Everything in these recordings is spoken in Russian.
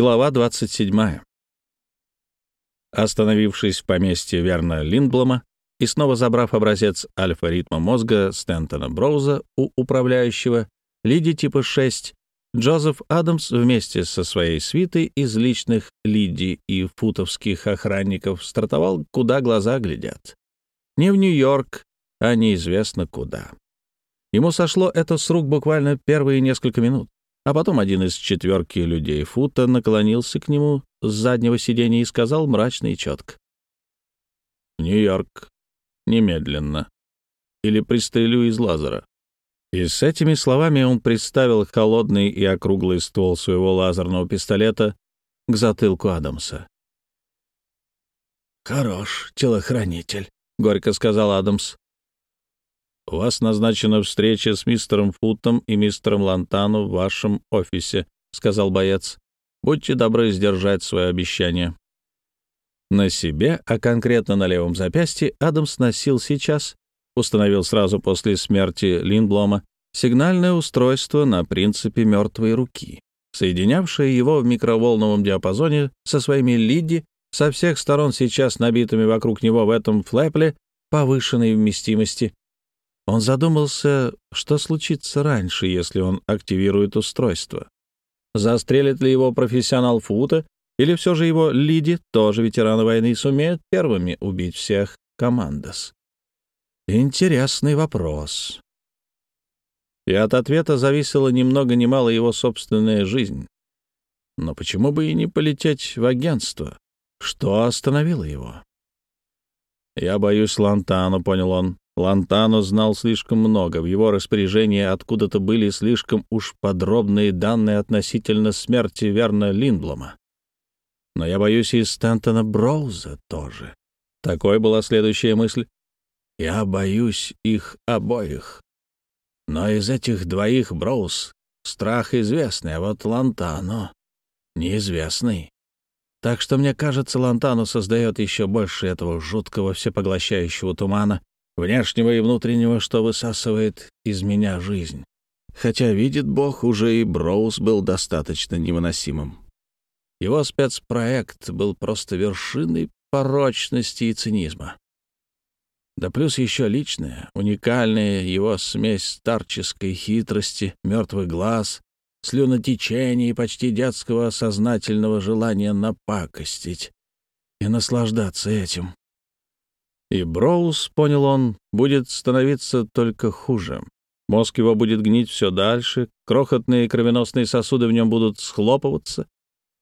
Глава 27. Остановившись в поместье Верна Линдблома и снова забрав образец альфа-ритма мозга Стентона Броуза у управляющего Лиди типа 6, Джозеф Адамс вместе со своей свитой из личных Лиди и футовских охранников стартовал, куда глаза глядят. Не в Нью-Йорк, а неизвестно куда. Ему сошло это с рук буквально первые несколько минут. А потом один из четверки людей Фута наклонился к нему с заднего сиденья и сказал мрачно и четко. «Нью-Йорк. Немедленно. Или пристрелю из лазера». И с этими словами он представил холодный и округлый ствол своего лазерного пистолета к затылку Адамса. «Хорош, телохранитель», — горько сказал Адамс. «У вас назначена встреча с мистером Футом и мистером Лантану в вашем офисе», — сказал боец. «Будьте добры сдержать свое обещание». На себе, а конкретно на левом запястье, Адамс носил сейчас, установил сразу после смерти Линблома, сигнальное устройство на принципе мертвой руки, соединявшее его в микроволновом диапазоне со своими лиди, со всех сторон сейчас набитыми вокруг него в этом флэпле повышенной вместимости, он задумался, что случится раньше, если он активирует устройство. Застрелит ли его профессионал Фута, или все же его Лиди, тоже ветераны войны, сумеют первыми убить всех командос? Интересный вопрос. И от ответа зависела ни много ни мало его собственная жизнь. Но почему бы и не полететь в агентство? Что остановило его? «Я боюсь Лантану», — понял он. Лантано знал слишком много, в его распоряжении откуда-то были слишком уж подробные данные относительно смерти Верна Линблома. Но я боюсь и Стентона Броуза тоже. Такой была следующая мысль. Я боюсь их обоих. Но из этих двоих Броуз страх известный, а вот Лантано неизвестный. Так что, мне кажется, Лантано создает еще больше этого жуткого всепоглощающего тумана, внешнего и внутреннего, что высасывает из меня жизнь. Хотя, видит Бог, уже и Броуз был достаточно невыносимым. Его спецпроект был просто вершиной порочности и цинизма. Да плюс еще личная, уникальная его смесь старческой хитрости, мертвых глаз, слюнотечения и почти детского сознательного желания напакостить и наслаждаться этим. И Броуз, понял он, будет становиться только хуже. Мозг его будет гнить все дальше, крохотные кровеносные сосуды в нем будут схлопываться,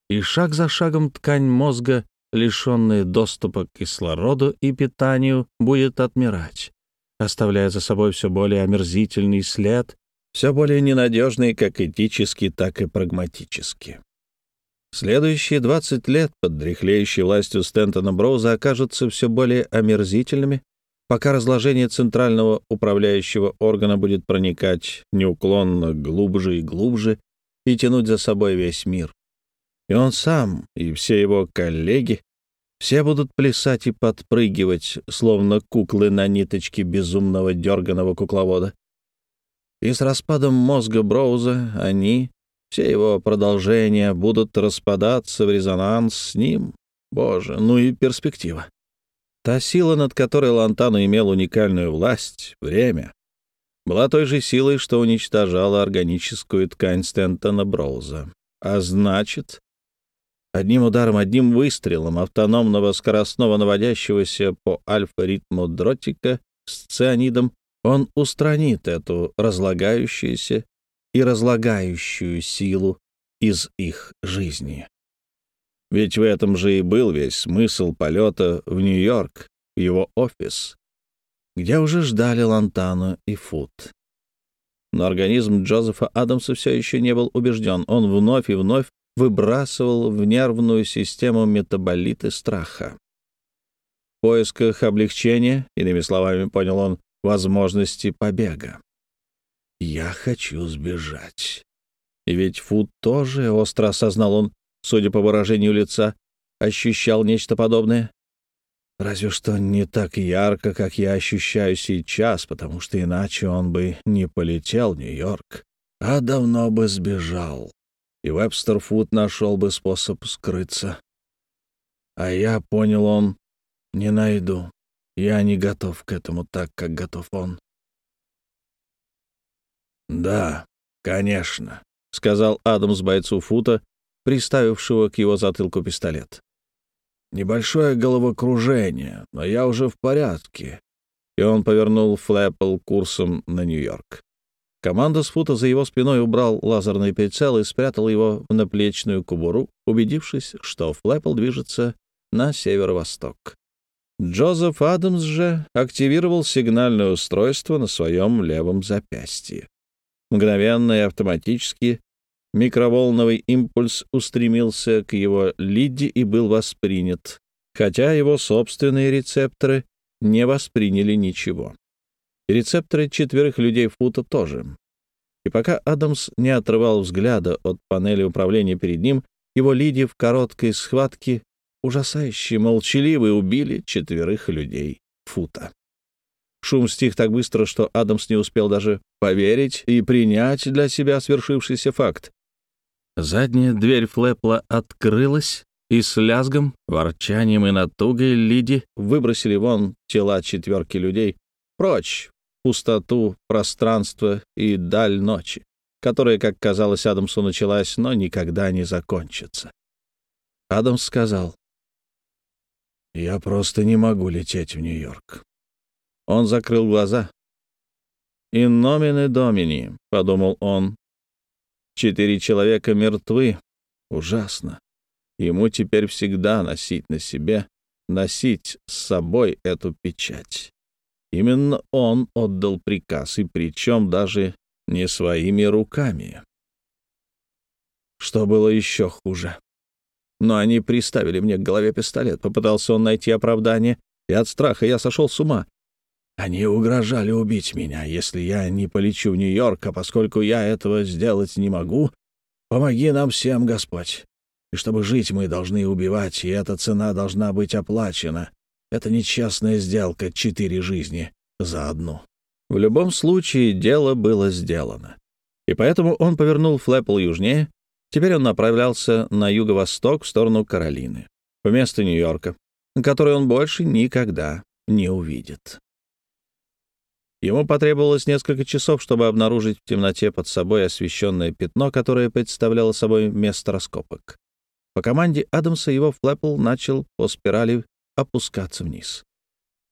и шаг за шагом ткань мозга, лишенная доступа к кислороду и питанию, будет отмирать, оставляя за собой все более омерзительный след, все более ненадежный как этически, так и прагматически. Следующие 20 лет под дряхлеющей властью Стентона Броуза окажутся все более омерзительными, пока разложение центрального управляющего органа будет проникать неуклонно глубже и глубже и тянуть за собой весь мир. И он сам, и все его коллеги, все будут плясать и подпрыгивать, словно куклы на ниточке безумного дерганого кукловода. И с распадом мозга Броуза они, все его продолжения будут распадаться в резонанс с ним. Боже, ну и перспектива. Та сила, над которой Лантану имел уникальную власть, время, была той же силой, что уничтожала органическую ткань Стентона Броуза. А значит, одним ударом, одним выстрелом автономного скоростного наводящегося по альфа-ритму дротика с цианидом он устранит эту разлагающуюся и разлагающую силу из их жизни. Ведь в этом же и был весь смысл полета в Нью-Йорк, в его офис, где уже ждали Лантану и Фут. Но организм Джозефа Адамса все еще не был убежден. Он вновь и вновь выбрасывал в нервную систему метаболиты страха. В поисках облегчения, иными словами, понял он, возможности побега. Я хочу сбежать. Ведь Фуд тоже, остро осознал он, судя по выражению лица, ощущал нечто подобное. Разве что не так ярко, как я ощущаю сейчас, потому что иначе он бы не полетел в Нью-Йорк, а давно бы сбежал. и Вебстер Фуд нашел бы способ скрыться. А я, понял он, не найду. Я не готов к этому так, как готов он. «Да, конечно», — сказал Адамс бойцу Фута, приставившего к его затылку пистолет. «Небольшое головокружение, но я уже в порядке». И он повернул Флэппл курсом на Нью-Йорк. Команда с Фута за его спиной убрал лазерный прицел и спрятал его в наплечную кубуру, убедившись, что Флэппл движется на северо-восток. Джозеф Адамс же активировал сигнальное устройство на своем левом запястье. Мгновенно и автоматически микроволновый импульс устремился к его лиде и был воспринят, хотя его собственные рецепторы не восприняли ничего. Рецепторы четверых людей фута тоже. И пока Адамс не отрывал взгляда от панели управления перед ним, его лиди в короткой схватке ужасающе молчаливые убили четверых людей фута. Шум стих так быстро, что Адамс не успел даже поверить и принять для себя свершившийся факт. Задняя дверь Флэпла открылась, и с лязгом, ворчанием и натугой Лиди выбросили вон тела четверки людей прочь, в пустоту, пространство и даль ночи, которая, как казалось Адамсу, началась, но никогда не закончится. Адамс сказал, «Я просто не могу лететь в Нью-Йорк. Он закрыл глаза. «In nomine domini», — подумал он. «Четыре человека мертвы. Ужасно. Ему теперь всегда носить на себе, носить с собой эту печать. Именно он отдал приказ, и причем даже не своими руками. Что было еще хуже? Но они приставили мне к голове пистолет. Попытался он найти оправдание, и от страха я сошел с ума. Они угрожали убить меня, если я не полечу в Нью-Йорк, а поскольку я этого сделать не могу, помоги нам всем, Господь. И чтобы жить, мы должны убивать, и эта цена должна быть оплачена. Это нечестная сделка, четыре жизни за одну. В любом случае, дело было сделано. И поэтому он повернул Флэппл южнее. Теперь он направлялся на юго-восток в сторону Каролины, вместо Нью-Йорка, который он больше никогда не увидит. Ему потребовалось несколько часов, чтобы обнаружить в темноте под собой освещенное пятно, которое представляло собой место раскопок. По команде Адамса его флэппл начал по спирали опускаться вниз.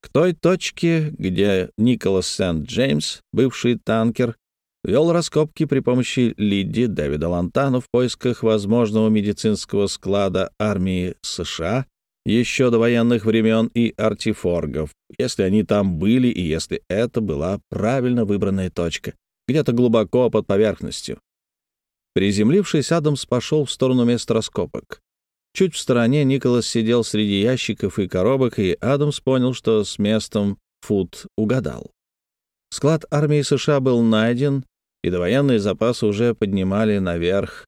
К той точке, где Николас Сент-Джеймс, бывший танкер, вел раскопки при помощи Лидди Дэвида Лантану в поисках возможного медицинского склада армии США еще до военных времен и артифоргов, если они там были и если это была правильно выбранная точка, где-то глубоко под поверхностью. Приземлившись, Адамс пошел в сторону места раскопок. Чуть в стороне Николас сидел среди ящиков и коробок, и Адамс понял, что с местом Фуд угадал. Склад армии США был найден, и довоенные запасы уже поднимали наверх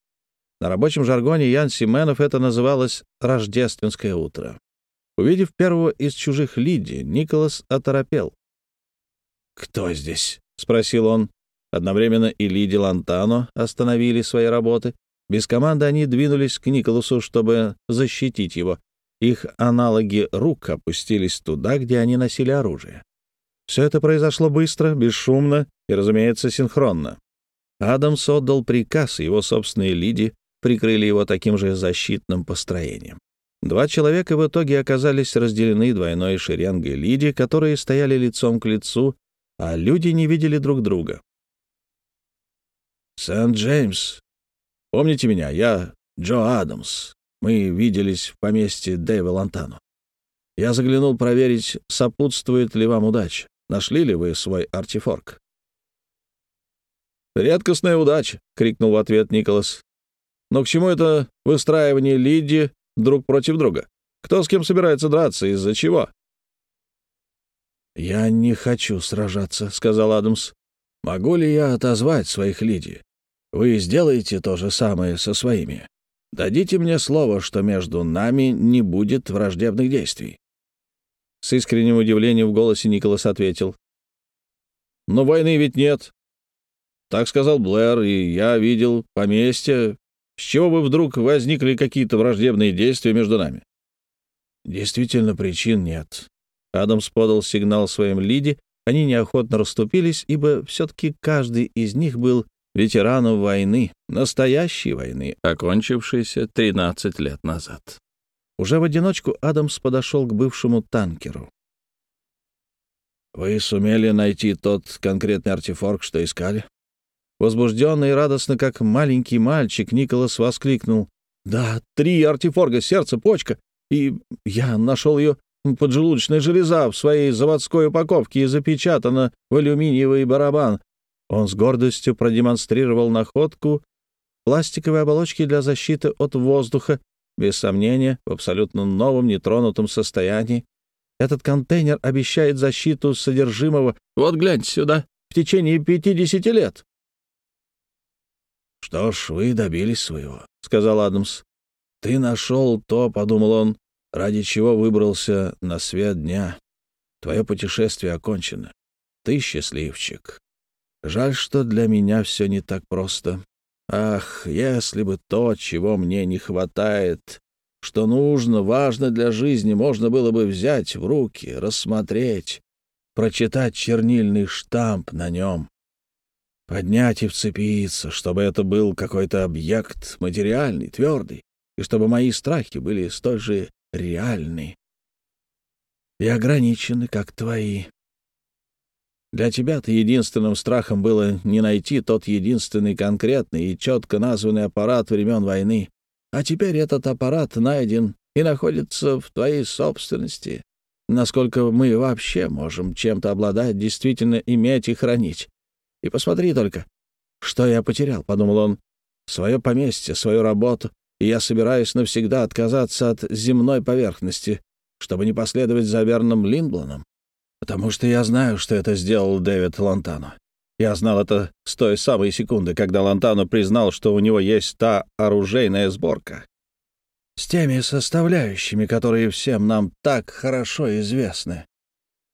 на рабочем жаргоне Ян Сименов это называлось «рождественское утро». Увидев первого из чужих Лиди, Николас оторопел. «Кто здесь?» — спросил он. Одновременно и Лиди Лантано остановили свои работы. Без команды они двинулись к Николасу, чтобы защитить его. Их аналоги рук опустились туда, где они носили оружие. Все это произошло быстро, бесшумно и, разумеется, синхронно. Адамс отдал приказ, его собственные Лиди прикрыли его таким же защитным построением. Два человека в итоге оказались разделены двойной шеренгой Лиди, которые стояли лицом к лицу, а люди не видели друг друга. «Сент-Джеймс, помните меня? Я Джо Адамс. Мы виделись в поместье Дэйва Лантану. Я заглянул проверить, сопутствует ли вам удача. Нашли ли вы свой артефорк?» «Редкостная удача!» — крикнул в ответ Николас. Но к чему это выстраивание Лидии друг против друга? Кто с кем собирается драться? Из-за чего?» «Я не хочу сражаться», — сказал Адамс. «Могу ли я отозвать своих Лидий? Вы сделаете то же самое со своими. Дадите мне слово, что между нами не будет враждебных действий». С искренним удивлением в голосе Николас ответил. «Но войны ведь нет. Так сказал Блэр, и я видел поместье, С чего бы вдруг возникли какие-то враждебные действия между нами? Действительно, причин нет. Адамс подал сигнал своим лиде, они неохотно расступились, ибо все-таки каждый из них был ветераном войны, настоящей войны, окончившейся 13 лет назад. Уже в одиночку Адамс подошел к бывшему танкеру. «Вы сумели найти тот конкретный артефакт, что искали?» Возбужденно и радостно, как маленький мальчик, Николас воскликнул. «Да, три артефорга, сердце, почка. И я нашел ее поджелудочная железа в своей заводской упаковке и запечатана в алюминиевый барабан». Он с гордостью продемонстрировал находку пластиковой оболочки для защиты от воздуха, без сомнения, в абсолютно новом нетронутом состоянии. Этот контейнер обещает защиту содержимого, вот гляньте сюда, в течение 50 лет. «Что ж, вы добились своего», — сказал Адамс. «Ты нашел то, — подумал он, — ради чего выбрался на свет дня. Твое путешествие окончено. Ты счастливчик. Жаль, что для меня все не так просто. Ах, если бы то, чего мне не хватает, что нужно, важно для жизни, можно было бы взять в руки, рассмотреть, прочитать чернильный штамп на нем, поднять и вцепиться, чтобы это был какой-то объект материальный, твердый, и чтобы мои страхи были столь же реальны и ограничены, как твои. Для тебя-то единственным страхом было не найти тот единственный конкретный и четко названный аппарат времен войны. А теперь этот аппарат найден и находится в твоей собственности. Насколько мы вообще можем чем-то обладать, действительно иметь и хранить. И посмотри только, что я потерял, — подумал он, — свое поместье, свою работу, и я собираюсь навсегда отказаться от земной поверхности, чтобы не последовать за Верном Линбланом. Потому что я знаю, что это сделал Дэвид Лантано. Я знал это с той самой секунды, когда Лантано признал, что у него есть та оружейная сборка. С теми составляющими, которые всем нам так хорошо известны.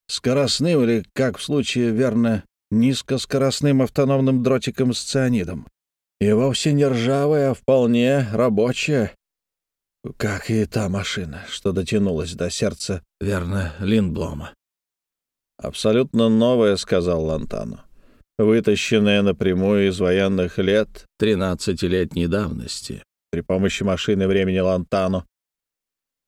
Скоростным или, как в случае, верно, низкоскоростным автономным дротиком с цианидом. И вовсе не ржавая, а вполне рабочая, как и та машина, что дотянулась до сердца, верно, Линдблома. «Абсолютно новая», — сказал Лантану, «вытащенная напрямую из военных лет тринадцатилетней давности при помощи машины времени Лантану.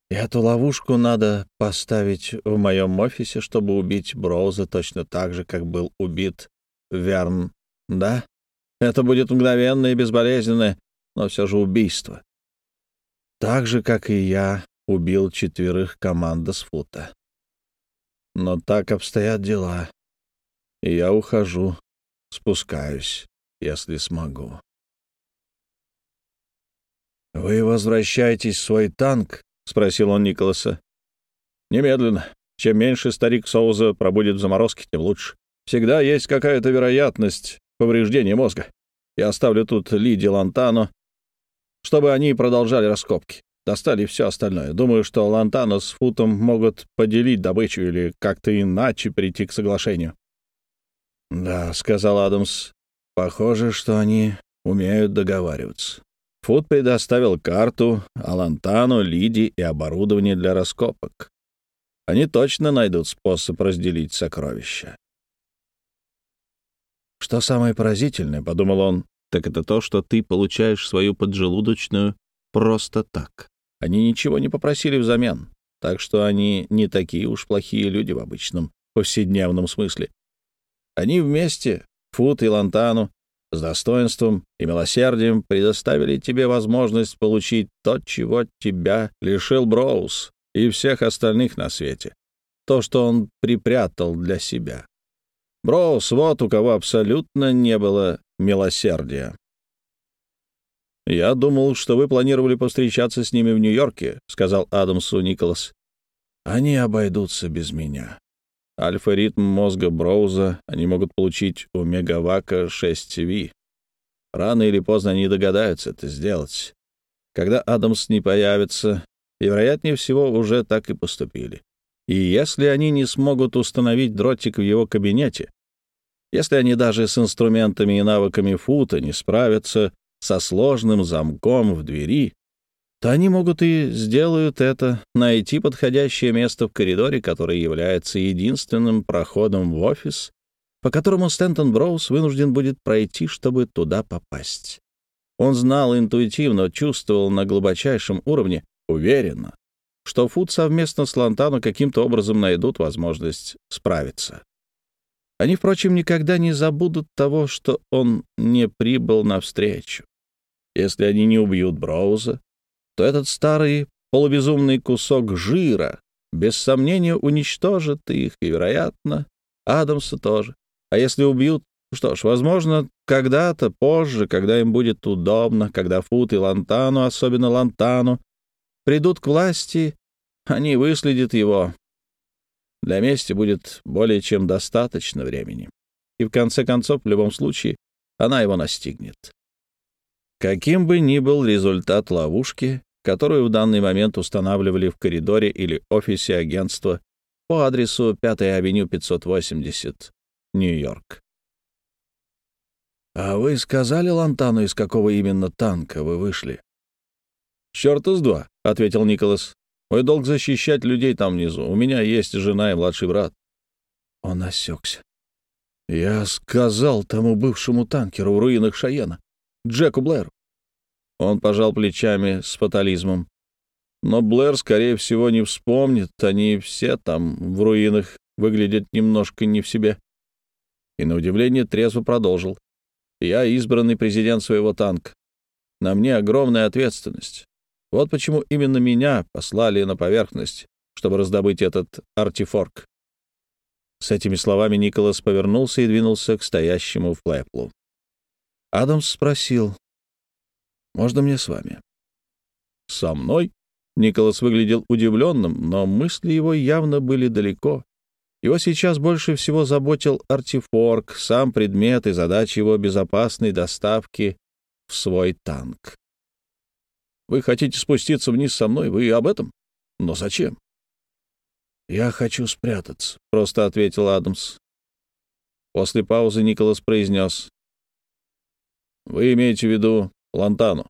Эту ловушку надо поставить в моем офисе, чтобы убить Броуза точно так же, как был убит Верн, да? Это будет мгновенное и безболезненное, но все же убийство. Так же, как и я убил четверых команда с фута. Но так обстоят дела. И я ухожу, спускаюсь, если смогу. «Вы возвращаетесь в свой танк?» — спросил он Николаса. «Немедленно. Чем меньше старик Соуза пробудет в заморозке, тем лучше. Всегда есть какая-то вероятность повреждения мозга. Я оставлю тут Лиди Лантано, чтобы они продолжали раскопки достали все остальное. Думаю, что Лантано с Футом могут поделить добычу или как-то иначе прийти к соглашению. «Да», — сказал Адамс, — «похоже, что они умеют договариваться». Фут предоставил карту, а Лантану, Лиди и оборудование для раскопок. Они точно найдут способ разделить сокровища. «Что самое поразительное, — подумал он, — так это то, что ты получаешь свою поджелудочную просто так. Они ничего не попросили взамен, так что они не такие уж плохие люди в обычном, повседневном смысле. Они вместе, Фут и Лантану, с достоинством и милосердием предоставили тебе возможность получить то, чего тебя лишил Броуз и всех остальных на свете. То, что он припрятал для себя. Броуз — вот у кого абсолютно не было милосердия. «Я думал, что вы планировали повстречаться с ними в Нью-Йорке», — сказал Адамсу Николас. «Они обойдутся без меня. Альфа-ритм мозга Броуза они могут получить у Мегавака 6V. Рано или поздно они догадаются это сделать. Когда Адамс не появится, и, вероятнее всего, уже так и поступили. И если они не смогут установить дротик в его кабинете, если они даже с инструментами и навыками фута не справятся, со сложным замком в двери, они могут и сделают это, найти подходящее место в коридоре, который является единственным проходом в офис, по которому Стэнтон Броуз вынужден будет пройти, чтобы туда попасть. Он знал интуитивно, чувствовал на глубочайшем уровне, уверенно, что Фуд совместно с Лантану каким-то образом найдут возможность справиться. Они, впрочем, никогда не забудут того, что он не прибыл навстречу. Если они не убьют Броуза, то этот старый полубезумный кусок жира без сомнения уничтожит их, и, вероятно, Адамса тоже. А если убьют, что ж, возможно, когда-то позже, когда им будет удобно, когда Фут и Лантану, особенно Лантану, придут к власти, они выследят его. Для мести будет более чем достаточно времени. И в конце концов, в любом случае, она его настигнет. Каким бы ни был результат ловушки, которую в данный момент устанавливали в коридоре или офисе агентства по адресу 5-я авеню 580, Нью-Йорк. «А вы сказали Лантану, из какого именно танка вы вышли?» «Чёрта с два», — ответил Николас. «Мой долг защищать людей там внизу. У меня есть жена и младший брат». Он осекся. «Я сказал тому бывшему танкеру в руинах Шаена, Джеку Блэру. Он пожал плечами с фатализмом. Но Блэр, скорее всего, не вспомнит. Они все там, в руинах, выглядят немножко не в себе. И на удивление трезво продолжил. Я избранный президент своего танка. На мне огромная ответственность. Вот почему именно меня послали на поверхность, чтобы раздобыть этот артефорк. С этими словами Николас повернулся и двинулся к стоящему Флэплу. Адамс спросил, можно мне с вами?» «Со мной?» Николас выглядел удивленным, но мысли его явно были далеко. Его сейчас больше всего заботил артефорк, сам предмет и задача его безопасной доставки в свой танк. «Вы хотите спуститься вниз со мной? Вы об этом? Но зачем?» «Я хочу спрятаться», — просто ответил Адамс. После паузы Николас произнес. «Вы имеете в виду Лантану.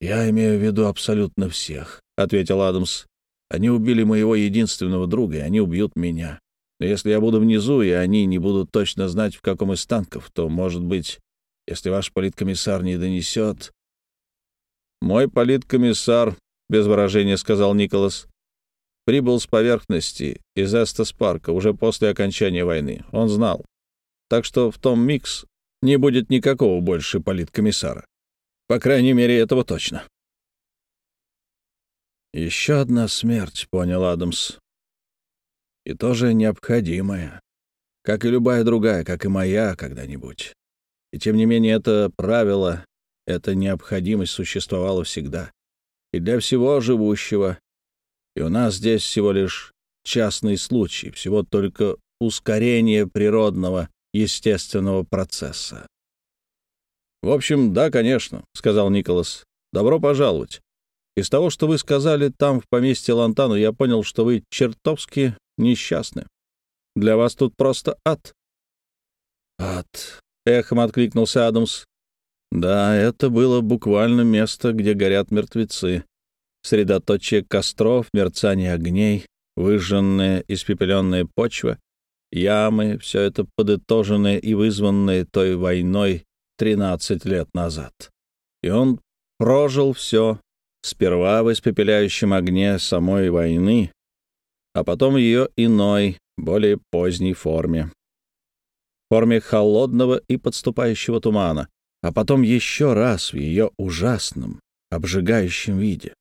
«Я имею в виду абсолютно всех», — ответил Адамс. «Они убили моего единственного друга, и они убьют меня. Но если я буду внизу, и они не будут точно знать, в каком из танков, то, может быть, если ваш политкомиссар не донесет...» «Мой политкомиссар», — без выражения сказал Николас, — прибыл с поверхности из Эстас-парка уже после окончания войны. Он знал. Так что в том микс не будет никакого больше политкомиссара. По крайней мере, этого точно. «Еще одна смерть», — понял Адамс. «И тоже необходимая, как и любая другая, как и моя когда-нибудь. И тем не менее это правило, эта необходимость существовала всегда. И для всего живущего. И у нас здесь всего лишь частный случай, всего только ускорение природного, естественного процесса. «В общем, да, конечно», — сказал Николас. «Добро пожаловать. Из того, что вы сказали там, в поместье Лантану, я понял, что вы чертовски несчастны. Для вас тут просто ад». «Ад», — эхом откликнулся Адамс. «Да, это было буквально место, где горят мертвецы. Средоточие костров, мерцание огней, выжженная, испепеленная почва, ямы, все это подытоженное и вызванное той войной 13 лет назад. И он прожил все, сперва в испепеляющем огне самой войны, а потом в ее иной, более поздней форме. Форме холодного и подступающего тумана, а потом еще раз в ее ужасном, обжигающем виде,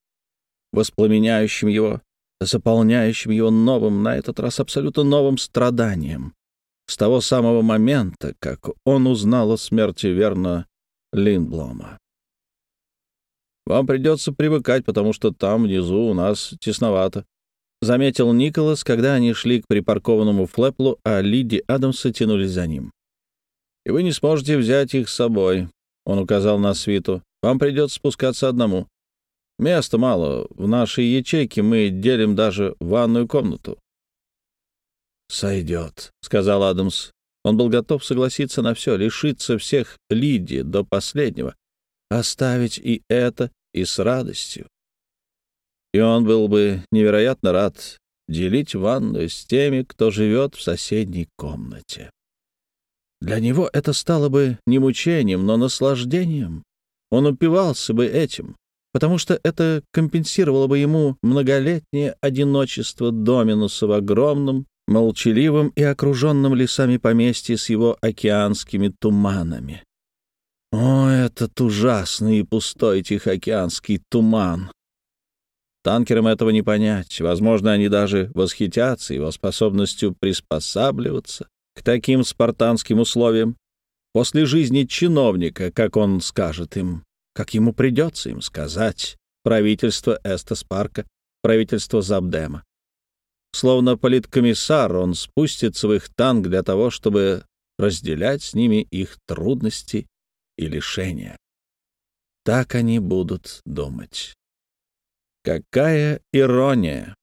воспламеняющем его, заполняющим его новым, на этот раз абсолютно новым страданием, с того самого момента, как он узнал о смерти Верна Линдблома. «Вам придется привыкать, потому что там внизу у нас тесновато», — заметил Николас, когда они шли к припаркованному флэплу, а Лиди Адамса тянулись за ним. «И вы не сможете взять их с собой», — он указал на свиту. «Вам придется спускаться одному. Места мало. В нашей ячейке мы делим даже ванную комнату. «Сойдет», — сказал Адамс. Он был готов согласиться на все, лишиться всех Лиди до последнего, оставить и это, и с радостью. И он был бы невероятно рад делить ванную с теми, кто живет в соседней комнате. Для него это стало бы не мучением, но наслаждением. Он упивался бы этим, потому что это компенсировало бы ему многолетнее одиночество Доминуса в огромном, молчаливом и окруженном лесами поместье с его океанскими туманами. О, этот ужасный и пустой тихоокеанский туман! Танкерам этого не понять. Возможно, они даже восхитятся его способностью приспосабливаться к таким спартанским условиям. После жизни чиновника, как он скажет им, как ему придется им сказать, правительство Эстас-парка, правительство Забдема. Словно политкомиссар, он спустится в их танк для того, чтобы разделять с ними их трудности и лишения. Так они будут думать. Какая ирония!